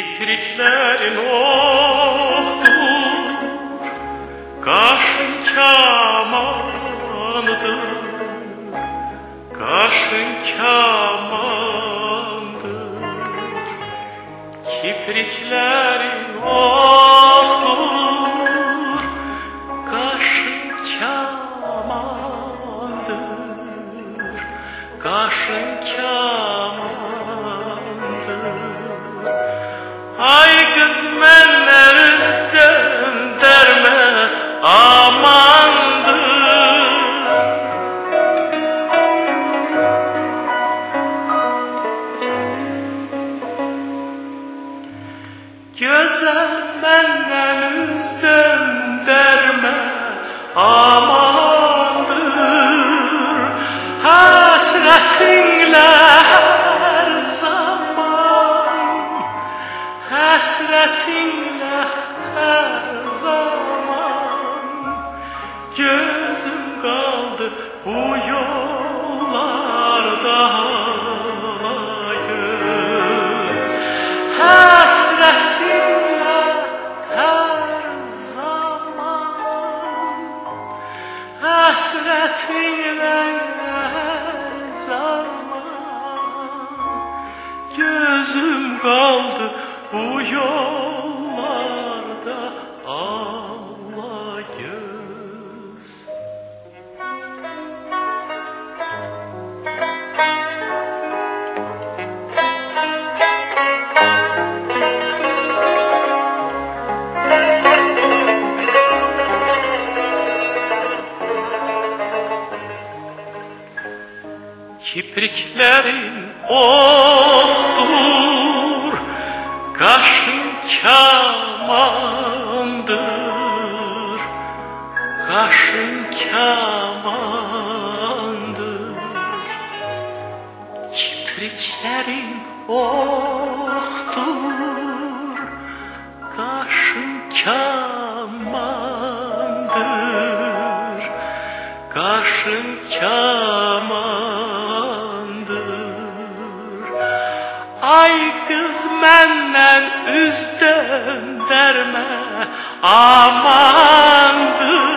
İpliklerin ohtur, kaşın kamandır, kaşın kamandır. Kipriklerin ohtur, məndən üstün dərmə amandır. Həsrətinlə hər zaman Həsrətinlə hər zaman. Gözüm qaldı bu yollarda gözüm kaldı bu yol. Kipriklerin oktur Kaşın kamandır. Kaşın kamandır. Kipriklerin oktur Kaşın kamandır. Kaşın kamandır kız məndən üz döndərmə amandır.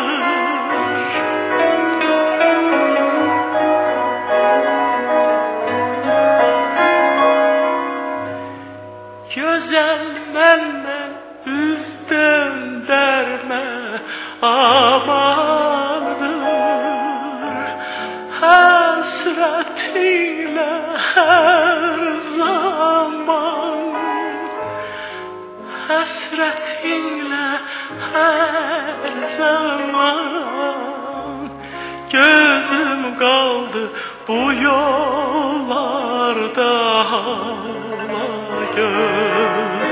Gözəl məndən üz döndərmə amandır. Həsrətinlə Həsrətinlə hər zaman Gözüm qaldı bu yollarda hala göz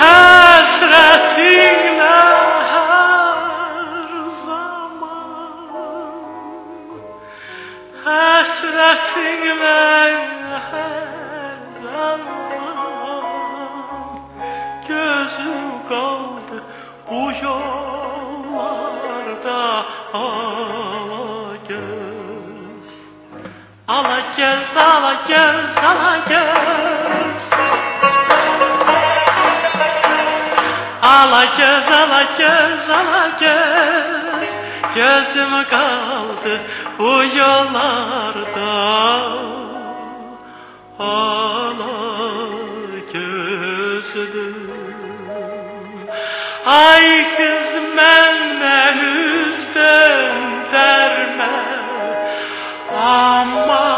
Həsrətinlə hər zaman Həsrətinlə hər zaman Gözüm qaldı bu yollarda. Ala göz Ala göz, ala göz, ala göz Ala göz, ala göz, ala göz Gözüm kaldı bu yollarda. Ala gözlüm Ay kız məndən üstün dərmə Amma